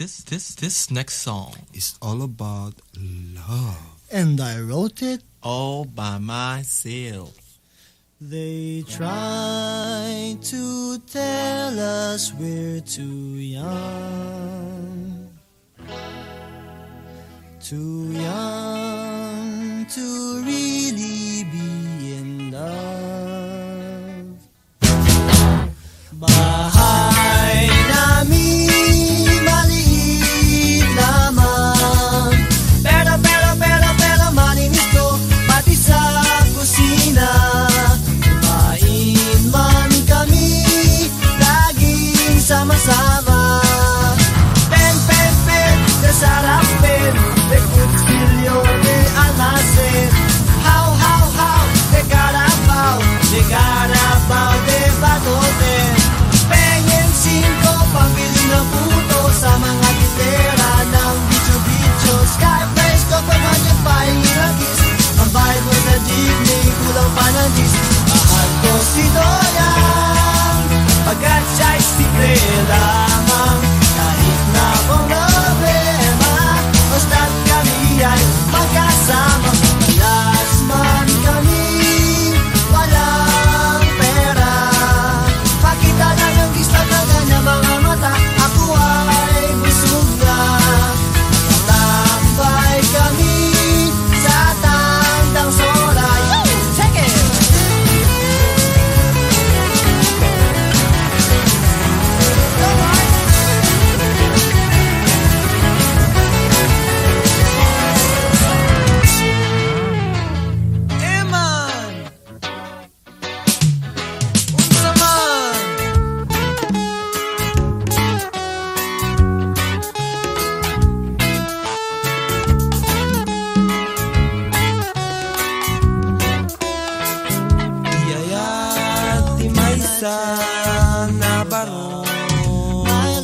this this this next song is all about love. And I wrote it all by myself. They try to tell us we're too young, too young amasaba. Ben, ben, ben, de Sarah Ben, de Elsa Navarro. My